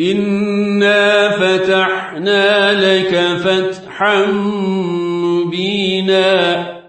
إنا فتحنا لك فتحا مبينا